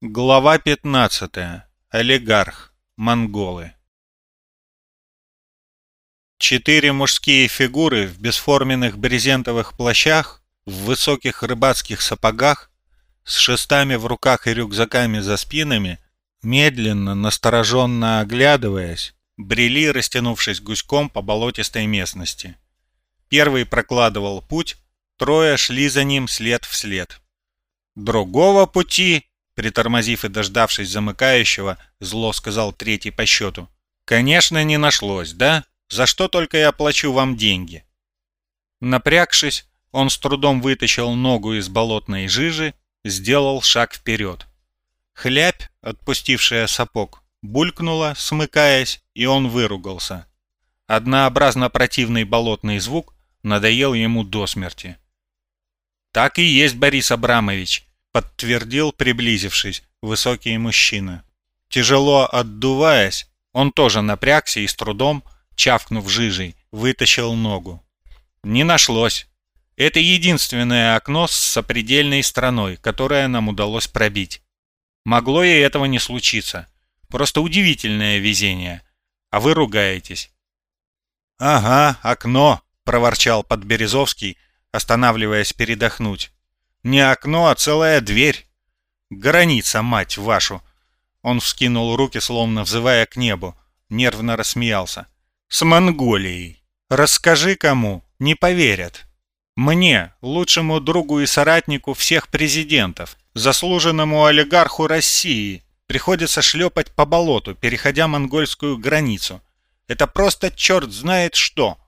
Глава 15. Олигарх. Монголы. Четыре мужские фигуры в бесформенных брезентовых плащах, в высоких рыбацких сапогах, с шестами в руках и рюкзаками за спинами, медленно, настороженно оглядываясь, брели, растянувшись гуськом по болотистой местности. Первый прокладывал путь, трое шли за ним след в след. Другого пути Притормозив и дождавшись замыкающего, зло сказал третий по счету. «Конечно, не нашлось, да? За что только я плачу вам деньги?» Напрягшись, он с трудом вытащил ногу из болотной жижи, сделал шаг вперед. Хлябь, отпустившая сапог, булькнула, смыкаясь, и он выругался. Однообразно противный болотный звук надоел ему до смерти. «Так и есть, Борис Абрамович подтвердил, приблизившись, высокий мужчина. Тяжело отдуваясь, он тоже напрягся и с трудом, чавкнув жижей, вытащил ногу. Не нашлось. Это единственное окно с сопредельной страной, которое нам удалось пробить. Могло и этого не случиться. Просто удивительное везение. А вы ругаетесь. «Ага, окно», — проворчал Подберезовский, останавливаясь передохнуть. Не окно, а целая дверь. Граница, мать вашу!» Он вскинул руки, словно взывая к небу, нервно рассмеялся. «С Монголией! Расскажи кому, не поверят. Мне, лучшему другу и соратнику всех президентов, заслуженному олигарху России, приходится шлепать по болоту, переходя монгольскую границу. Это просто черт знает что!»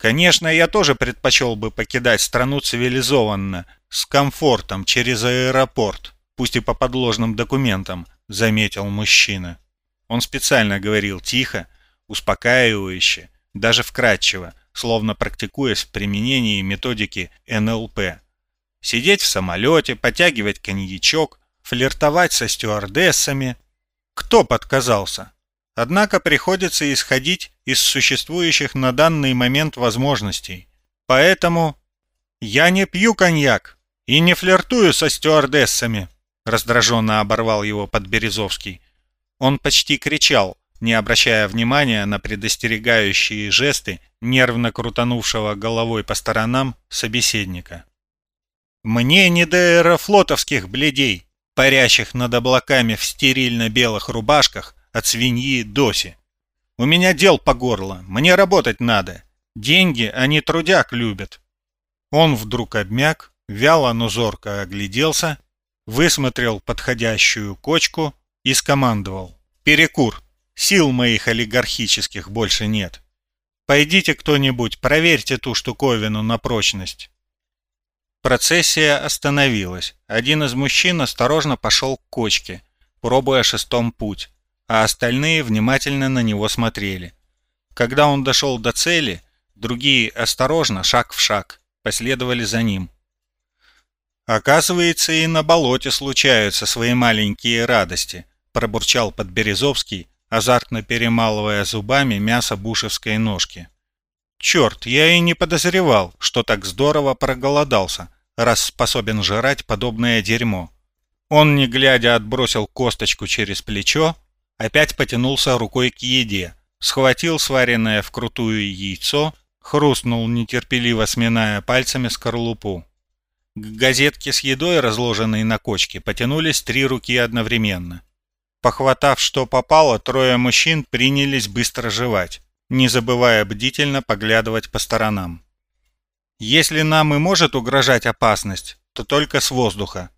Конечно, я тоже предпочел бы покидать страну цивилизованно, с комфортом, через аэропорт, пусть и по подложным документам, заметил мужчина. Он специально говорил тихо, успокаивающе, даже вкратчиво, словно практикуясь в применении методики НЛП. Сидеть в самолете, потягивать коньячок, флиртовать со стюардессами. Кто подказался? Однако приходится исходить из существующих на данный момент возможностей. Поэтому я не пью коньяк и не флиртую со стюардессами, раздраженно оборвал его Подберезовский. Он почти кричал, не обращая внимания на предостерегающие жесты нервно крутанувшего головой по сторонам собеседника. «Мне не до аэрофлотовских бледей, парящих над облаками в стерильно-белых рубашках от свиньи Доси. У меня дел по горло, мне работать надо. Деньги они трудяк любят. Он вдруг обмяк, вяло, но зорко огляделся, высмотрел подходящую кочку и скомандовал. «Перекур! Сил моих олигархических больше нет. Пойдите кто-нибудь, проверьте ту штуковину на прочность». Процессия остановилась. Один из мужчин осторожно пошел к кочке, пробуя шестом путь а остальные внимательно на него смотрели. Когда он дошел до цели, другие осторожно, шаг в шаг, последовали за ним. «Оказывается, и на болоте случаются свои маленькие радости», пробурчал Подберезовский, азартно перемалывая зубами мясо бушевской ножки. «Черт, я и не подозревал, что так здорово проголодался, раз способен жрать подобное дерьмо». Он, не глядя, отбросил косточку через плечо, опять потянулся рукой к еде, схватил сваренное вкрутую яйцо, хрустнул нетерпеливо сминая пальцами скорлупу. К газетке с едой, разложенной на кочке, потянулись три руки одновременно. Похватав, что попало, трое мужчин принялись быстро жевать, не забывая бдительно поглядывать по сторонам. Если нам и может угрожать опасность, то только с воздуха.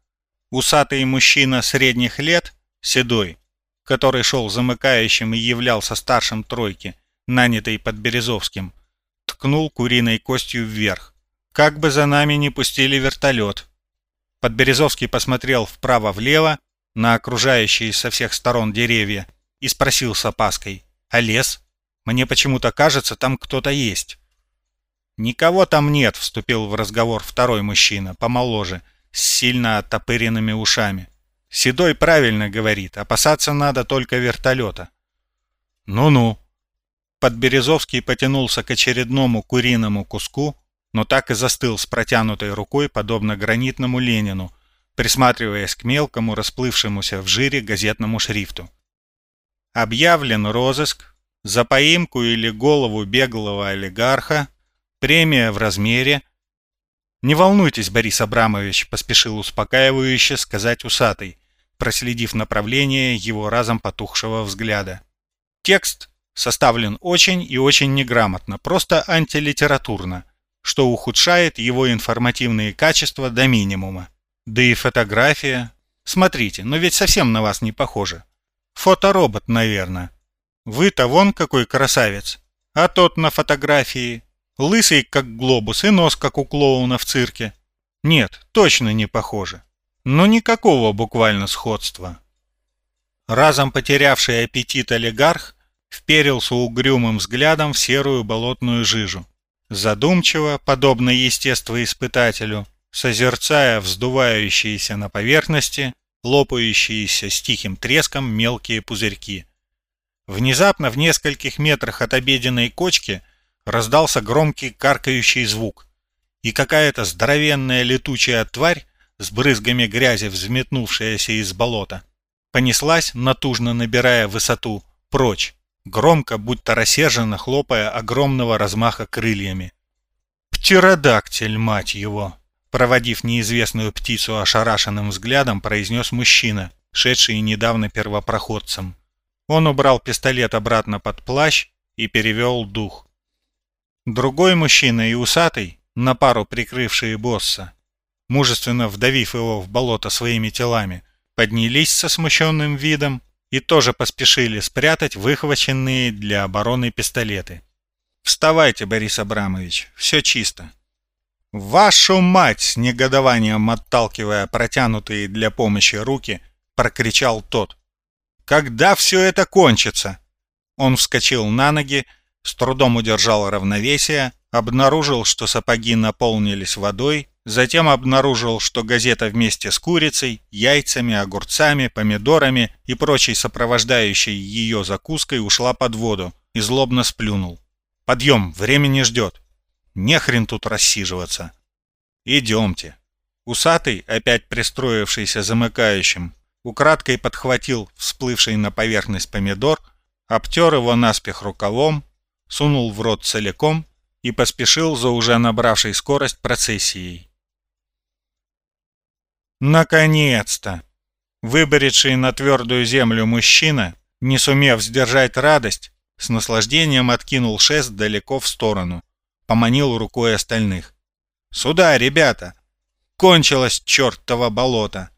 Усатый мужчина средних лет, седой, который шел замыкающим и являлся старшим тройки, нанятый под Березовским, ткнул куриной костью вверх. Как бы за нами не пустили вертолет. Подберезовский посмотрел вправо-влево на окружающие со всех сторон деревья и спросил с опаской, «А лес? Мне почему-то кажется, там кто-то есть». «Никого там нет», — вступил в разговор второй мужчина, помоложе, с сильно оттопыренными ушами. Седой правильно говорит, опасаться надо только вертолета. Ну-ну. Подберезовский потянулся к очередному куриному куску, но так и застыл с протянутой рукой, подобно гранитному Ленину, присматриваясь к мелкому, расплывшемуся в жире газетному шрифту. Объявлен розыск за поимку или голову беглого олигарха, премия в размере. «Не волнуйтесь, Борис Абрамович», — поспешил успокаивающе сказать усатый, проследив направление его разом потухшего взгляда. Текст составлен очень и очень неграмотно, просто антилитературно, что ухудшает его информативные качества до минимума. Да и фотография. Смотрите, но ведь совсем на вас не похоже. Фоторобот, наверное. Вы-то вон какой красавец. А тот на фотографии. Лысый, как глобус, и нос, как у клоуна в цирке. Нет, точно не похоже. Но никакого буквально сходства. Разом потерявший аппетит олигарх вперился угрюмым взглядом в серую болотную жижу. Задумчиво, подобно естествоиспытателю, созерцая вздувающиеся на поверхности лопающиеся с тихим треском мелкие пузырьки. Внезапно в нескольких метрах от обеденной кочки раздался громкий каркающий звук, и какая-то здоровенная летучая тварь с брызгами грязи, взметнувшаяся из болота, понеслась, натужно набирая высоту, прочь, громко, будто рассерженно хлопая огромного размаха крыльями. «Птеродактиль, мать его!» Проводив неизвестную птицу ошарашенным взглядом, произнес мужчина, шедший недавно первопроходцем. Он убрал пистолет обратно под плащ и перевел дух. Другой мужчина и усатый, на пару прикрывшие босса, мужественно вдавив его в болото своими телами, поднялись со смущенным видом и тоже поспешили спрятать выхваченные для обороны пистолеты. «Вставайте, Борис Абрамович, все чисто». «Вашу мать!» — негодованием отталкивая протянутые для помощи руки, прокричал тот. «Когда все это кончится?» Он вскочил на ноги, с трудом удержал равновесие, обнаружил, что сапоги наполнились водой, затем обнаружил, что газета вместе с курицей, яйцами, огурцами, помидорами и прочей сопровождающей ее закуской ушла под воду и злобно сплюнул. «Подъем, время не ждет!» Не хрен тут рассиживаться. Идемте. Усатый, опять пристроившийся замыкающим, украдкой подхватил всплывший на поверхность помидор, обтер его наспех рукавом, сунул в рот целиком и поспешил за уже набравшей скорость процессией. Наконец-то! Выборетший на твердую землю мужчина, не сумев сдержать радость, с наслаждением откинул шест далеко в сторону поманил рукой остальных. «Сюда, ребята! Кончилось чертово болото!»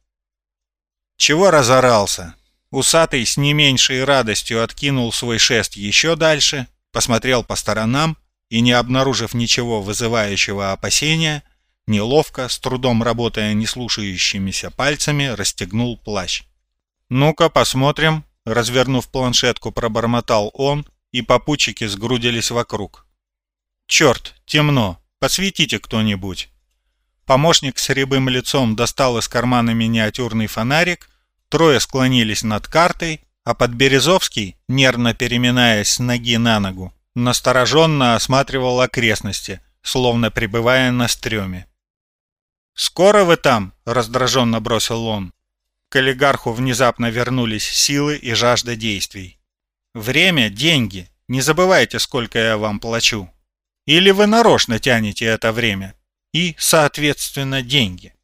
Чего разорался? Усатый с не меньшей радостью откинул свой шест еще дальше, посмотрел по сторонам и, не обнаружив ничего вызывающего опасения, неловко, с трудом работая неслушающимися пальцами, расстегнул плащ. «Ну-ка, посмотрим», — развернув планшетку, пробормотал он, и попутчики сгрудились вокруг. «Черт, темно! Посветите кто-нибудь!» Помощник с рябым лицом достал из кармана миниатюрный фонарик, трое склонились над картой, а Подберезовский, нервно переминаясь с ноги на ногу, настороженно осматривал окрестности, словно пребывая на стреме. «Скоро вы там?» — раздраженно бросил он. К олигарху внезапно вернулись силы и жажда действий. «Время — деньги. Не забывайте, сколько я вам плачу». Или вы нарочно тянете это время? И, соответственно, деньги.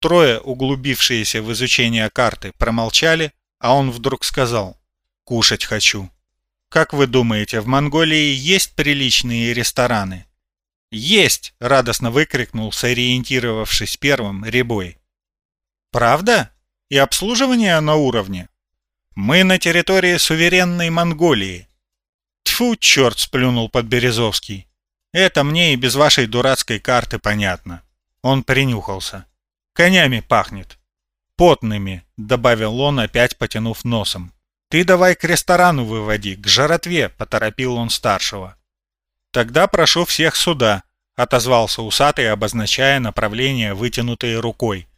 Трое, углубившиеся в изучение карты, промолчали, а он вдруг сказал «Кушать хочу». «Как вы думаете, в Монголии есть приличные рестораны?» «Есть!» — радостно выкрикнул, сориентировавшись первым, Рябой. «Правда? И обслуживание на уровне?» «Мы на территории суверенной Монголии». Тфу, черт сплюнул Подберезовский. Это мне и без вашей дурацкой карты понятно. Он принюхался. Конями пахнет. Потными, добавил он, опять потянув носом. Ты давай к ресторану выводи, к жаротве, поторопил он старшего. Тогда прошу всех сюда, отозвался усатый, обозначая направление вытянутой рукой.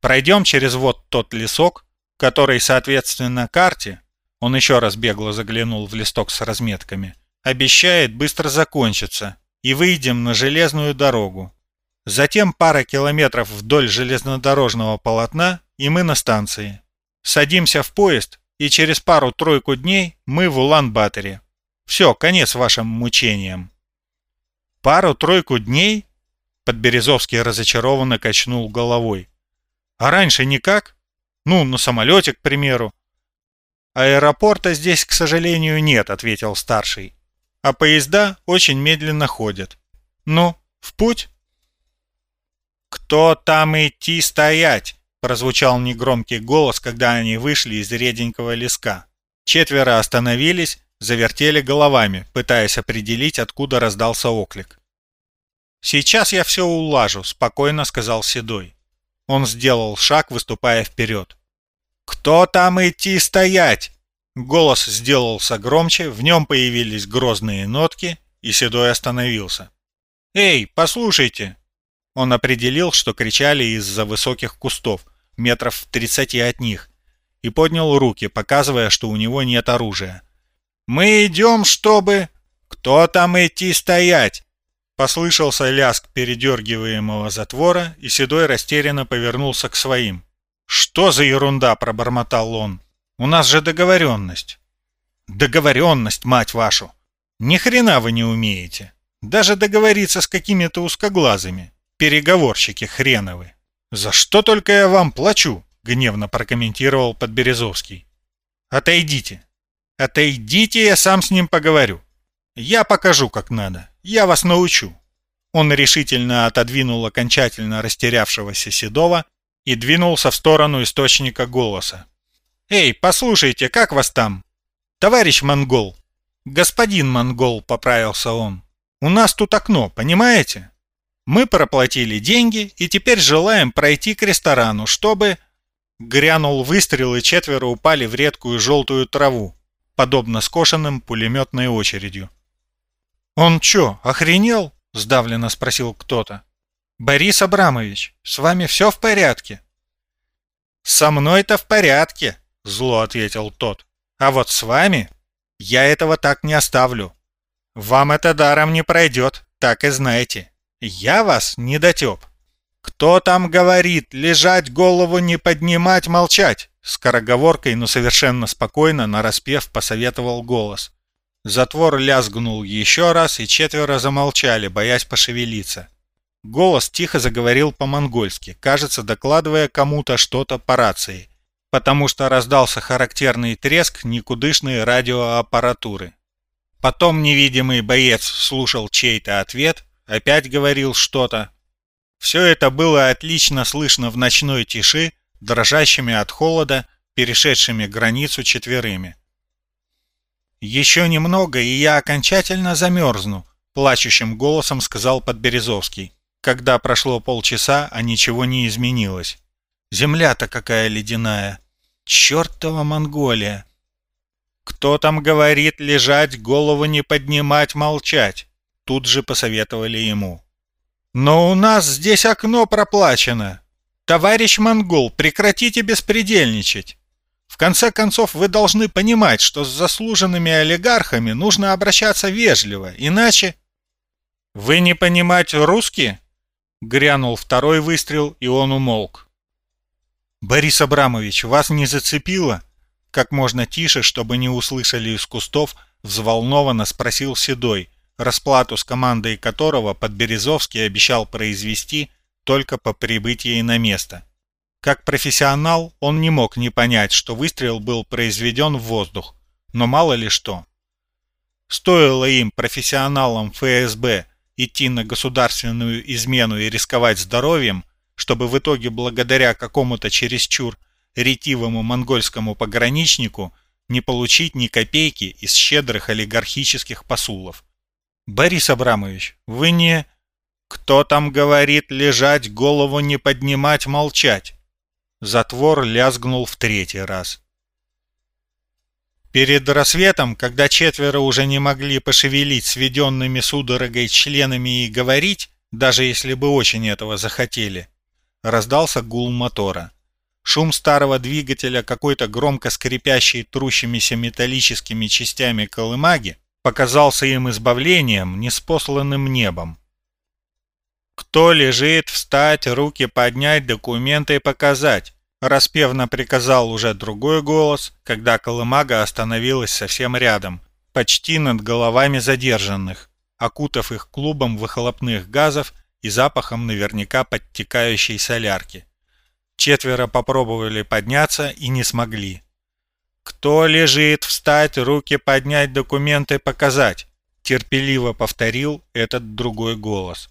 Пройдем через вот тот лесок, который, соответственно, карте, он еще раз бегло заглянул в листок с разметками, обещает быстро закончиться, и выйдем на железную дорогу. Затем пара километров вдоль железнодорожного полотна, и мы на станции. Садимся в поезд, и через пару-тройку дней мы в Улан-Баторе. Все, конец вашим мучениям. Пару-тройку дней? Подберезовский разочарованно качнул головой. А раньше никак? Ну, на самолете, к примеру. Аэропорта здесь, к сожалению, нет, ответил старший. А поезда очень медленно ходят. Ну, в путь? Кто там идти стоять? Прозвучал негромкий голос, когда они вышли из реденького леска. Четверо остановились, завертели головами, пытаясь определить, откуда раздался оклик. «Сейчас я все улажу», — спокойно сказал Седой. Он сделал шаг, выступая вперед. «Кто там идти стоять?» Голос сделался громче, в нем появились грозные нотки, и Седой остановился. «Эй, послушайте!» Он определил, что кричали из-за высоких кустов, метров в тридцати от них, и поднял руки, показывая, что у него нет оружия. «Мы идем, чтобы...» «Кто там идти стоять?» Послышался ляск передергиваемого затвора, и Седой растерянно повернулся к своим. «Что за ерунда?» – пробормотал он. «У нас же договоренность». «Договоренность, мать вашу! Ни хрена вы не умеете. Даже договориться с какими-то узкоглазыми. Переговорщики хреновы. За что только я вам плачу?» – гневно прокомментировал Подберезовский. «Отойдите. Отойдите, я сам с ним поговорю. Я покажу, как надо. Я вас научу». Он решительно отодвинул окончательно растерявшегося Седова и двинулся в сторону источника голоса. «Эй, послушайте, как вас там?» «Товарищ Монгол!» «Господин Монгол», — поправился он. «У нас тут окно, понимаете? Мы проплатили деньги и теперь желаем пройти к ресторану, чтобы...» Грянул выстрел, и четверо упали в редкую желтую траву, подобно скошенным пулеметной очередью. «Он чё, охренел?» – сдавленно спросил кто-то. «Борис Абрамович, с вами все в порядке?» «Со мной-то в порядке», – зло ответил тот. «А вот с вами я этого так не оставлю. Вам это даром не пройдет, так и знаете. Я вас не дотеп». «Кто там говорит, лежать, голову не поднимать, молчать?» Скороговоркой, но совершенно спокойно, нараспев, посоветовал голос. Затвор лязгнул еще раз, и четверо замолчали, боясь пошевелиться. Голос тихо заговорил по-монгольски, кажется, докладывая кому-то что-то по рации, потому что раздался характерный треск никудышной радиоаппаратуры. Потом невидимый боец слушал чей-то ответ, опять говорил что-то. Все это было отлично слышно в ночной тиши, дрожащими от холода, перешедшими границу четверыми. «Еще немного, и я окончательно замерзну», — плачущим голосом сказал Подберезовский. Когда прошло полчаса, а ничего не изменилось. «Земля-то какая ледяная! Чертова Монголия!» «Кто там говорит лежать, голову не поднимать, молчать?» Тут же посоветовали ему. «Но у нас здесь окно проплачено! Товарищ Монгол, прекратите беспредельничать!» В конце концов, вы должны понимать, что с заслуженными олигархами нужно обращаться вежливо, иначе... «Вы не понимать русский?» Грянул второй выстрел, и он умолк. «Борис Абрамович, вас не зацепило?» Как можно тише, чтобы не услышали из кустов, взволнованно спросил Седой, расплату с командой которого Подберезовский обещал произвести только по прибытии на место. Как профессионал он не мог не понять, что выстрел был произведен в воздух, но мало ли что. Стоило им, профессионалам ФСБ, идти на государственную измену и рисковать здоровьем, чтобы в итоге благодаря какому-то чересчур ретивому монгольскому пограничнику не получить ни копейки из щедрых олигархических посулов. «Борис Абрамович, вы не...» «Кто там говорит лежать, голову не поднимать, молчать?» Затвор лязгнул в третий раз. Перед рассветом, когда четверо уже не могли пошевелить сведенными судорогой членами и говорить, даже если бы очень этого захотели, раздался гул мотора. Шум старого двигателя, какой-то громко скрипящий трущимися металлическими частями колымаги, показался им избавлением, неспосланным небом. «Кто лежит, встать, руки поднять, документы показать!» Распевно приказал уже другой голос, когда колымага остановилась совсем рядом, почти над головами задержанных, окутав их клубом выхлопных газов и запахом наверняка подтекающей солярки. Четверо попробовали подняться и не смогли. «Кто лежит, встать, руки поднять, документы показать!» терпеливо повторил этот другой голос.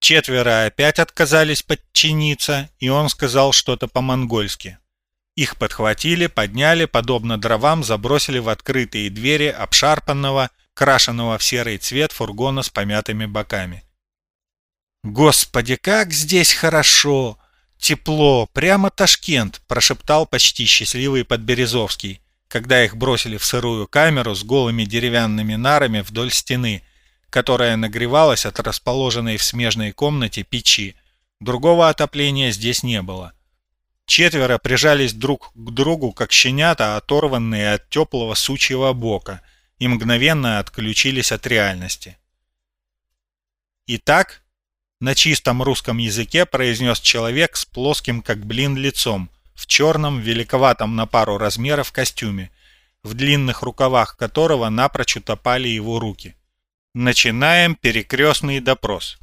Четверо опять отказались подчиниться, и он сказал что-то по-монгольски. Их подхватили, подняли, подобно дровам, забросили в открытые двери обшарпанного, крашенного в серый цвет фургона с помятыми боками. «Господи, как здесь хорошо! Тепло! Прямо Ташкент!» – прошептал почти счастливый Подберезовский, когда их бросили в сырую камеру с голыми деревянными нарами вдоль стены, которая нагревалась от расположенной в смежной комнате печи. Другого отопления здесь не было. Четверо прижались друг к другу, как щенята, оторванные от теплого сучьего бока, и мгновенно отключились от реальности. Итак, на чистом русском языке произнес человек с плоским как блин лицом, в черном, великоватом на пару размеров костюме, в длинных рукавах которого напрочь утопали его руки. Начинаем перекрестный допрос.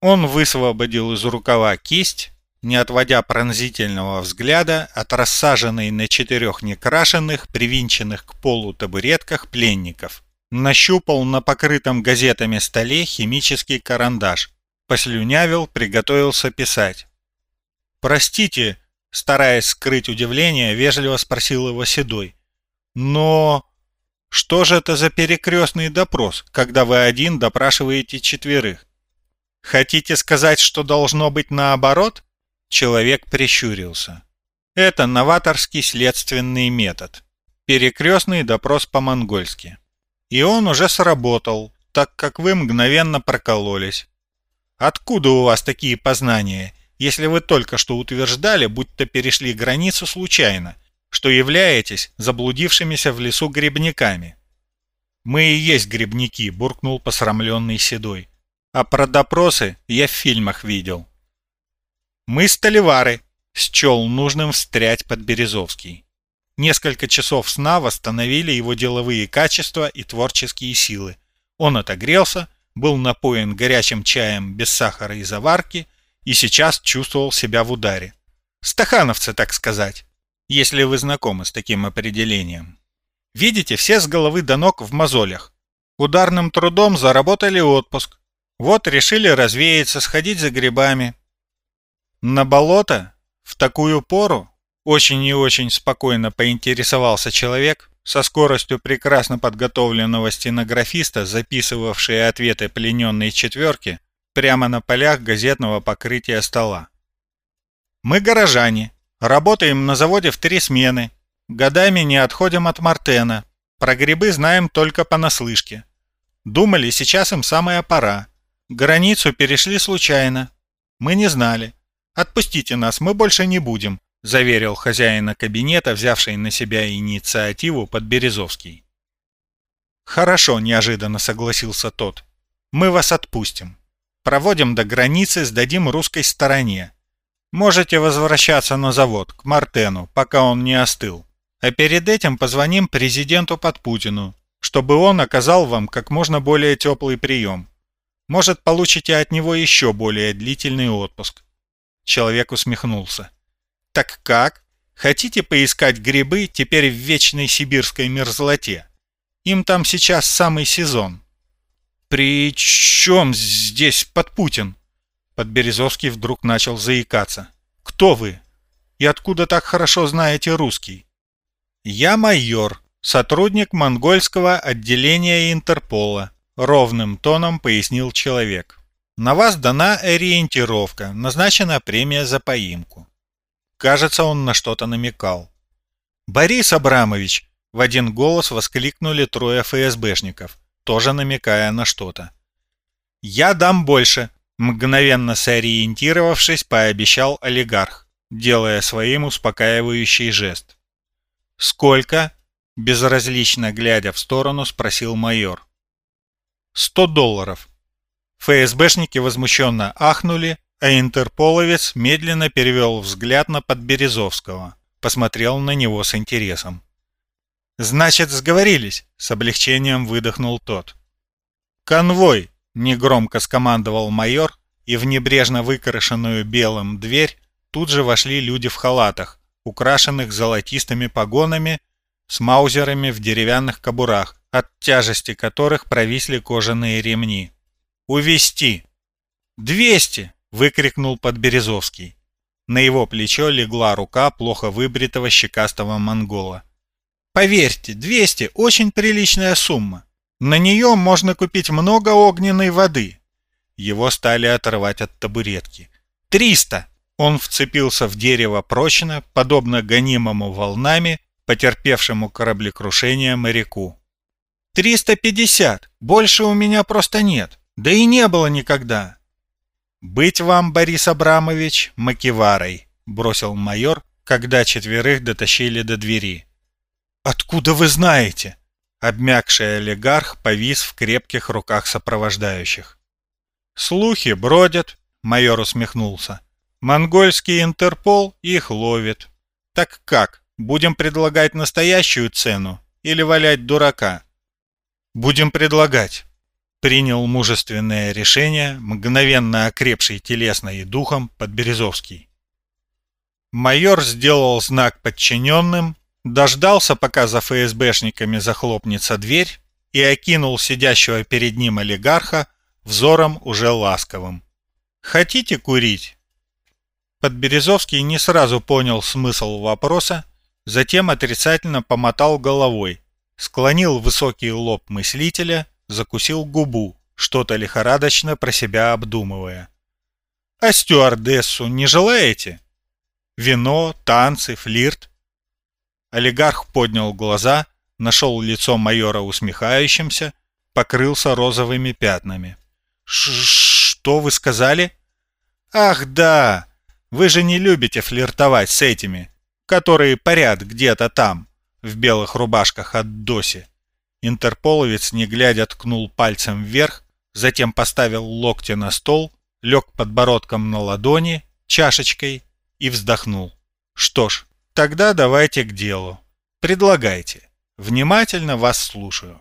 Он высвободил из рукава кисть, не отводя пронзительного взгляда от рассаженной на четырех некрашенных, привинченных к полу табуретках пленников. Нащупал на покрытом газетами столе химический карандаш, Послюнявил, приготовился писать. «Простите», стараясь скрыть удивление, вежливо спросил его Седой. «Но что же это за перекрестный допрос, когда вы один допрашиваете четверых? Хотите сказать, что должно быть наоборот?» Человек прищурился. «Это новаторский следственный метод. Перекрестный допрос по-монгольски. И он уже сработал, так как вы мгновенно прокололись. Откуда у вас такие познания, если вы только что утверждали, будто перешли границу случайно, что являетесь заблудившимися в лесу грибниками? Мы и есть грибники, буркнул посрамленный Седой. А про допросы я в фильмах видел. Мы столевары, счел нужным встрять под Березовский. Несколько часов сна восстановили его деловые качества и творческие силы. Он отогрелся, был напоен горячим чаем без сахара и заварки и сейчас чувствовал себя в ударе. Стахановцы, так сказать, если вы знакомы с таким определением. Видите, все с головы до ног в мозолях. Ударным трудом заработали отпуск. Вот решили развеяться, сходить за грибами. На болото? В такую пору? Очень и очень спокойно поинтересовался человек, со скоростью прекрасно подготовленного стенографиста, записывавшие ответы плененной четверки прямо на полях газетного покрытия стола. «Мы горожане, работаем на заводе в три смены, годами не отходим от Мартена, про грибы знаем только понаслышке. Думали, сейчас им самая пора. Границу перешли случайно. Мы не знали. Отпустите нас, мы больше не будем. — заверил хозяина кабинета, взявший на себя инициативу Подберезовский. «Хорошо», — неожиданно согласился тот. «Мы вас отпустим. Проводим до границы, сдадим русской стороне. Можете возвращаться на завод, к Мартену, пока он не остыл. А перед этим позвоним президенту Подпутину, чтобы он оказал вам как можно более теплый прием. Может, получите от него еще более длительный отпуск». Человек усмехнулся. Так как? Хотите поискать грибы теперь в вечной сибирской мерзлоте? Им там сейчас самый сезон. При чем здесь Подпутин? Подберезовский вдруг начал заикаться. Кто вы? И откуда так хорошо знаете русский? Я майор, сотрудник монгольского отделения Интерпола, ровным тоном пояснил человек. На вас дана ориентировка, назначена премия за поимку. Кажется, он на что-то намекал. «Борис Абрамович!» — в один голос воскликнули трое ФСБшников, тоже намекая на что-то. «Я дам больше!» — Мгновенно сориентировавшись, пообещал олигарх, делая своим успокаивающий жест. «Сколько?» – безразлично глядя в сторону, спросил майор. «Сто долларов». ФСБшники возмущенно ахнули, а интерполовец медленно перевел взгляд на Подберезовского, посмотрел на него с интересом. «Значит, сговорились!» — с облегчением выдохнул тот. «Конвой!» — негромко скомандовал майор, и в небрежно выкрашенную белым дверь тут же вошли люди в халатах, украшенных золотистыми погонами, с маузерами в деревянных кобурах, от тяжести которых провисли кожаные ремни. «Увести!» «Двести!» — выкрикнул Подберезовский. На его плечо легла рука плохо выбритого щекастого монгола. «Поверьте, 200 — очень приличная сумма. На нее можно купить много огненной воды». Его стали отрывать от табуретки. «Триста!» Он вцепился в дерево прочно, подобно гонимому волнами, потерпевшему кораблекрушение моряку. «Триста пятьдесят! Больше у меня просто нет! Да и не было никогда!» «Быть вам, Борис Абрамович, макеварой», — бросил майор, когда четверых дотащили до двери. «Откуда вы знаете?» Обмякший олигарх повис в крепких руках сопровождающих. «Слухи бродят», — майор усмехнулся. «Монгольский Интерпол их ловит. Так как, будем предлагать настоящую цену или валять дурака?» «Будем предлагать», принял мужественное решение, мгновенно окрепший телесно и духом Подберезовский. Майор сделал знак подчиненным, дождался, пока за ФСБшниками захлопнется дверь, и окинул сидящего перед ним олигарха взором уже ласковым. «Хотите курить?» Подберезовский не сразу понял смысл вопроса, затем отрицательно помотал головой, склонил высокий лоб мыслителя закусил губу, что-то лихорадочно про себя обдумывая. «А стюардессу не желаете? Вино, танцы, флирт?» Олигарх поднял глаза, нашел лицо майора усмехающимся, покрылся розовыми пятнами. Ш «Что вы сказали?» «Ах, да! Вы же не любите флиртовать с этими, которые парят где-то там, в белых рубашках от Доси. Интерполовец, не глядя, ткнул пальцем вверх, затем поставил локти на стол, лег подбородком на ладони, чашечкой и вздохнул. Что ж, тогда давайте к делу. Предлагайте. Внимательно вас слушаю.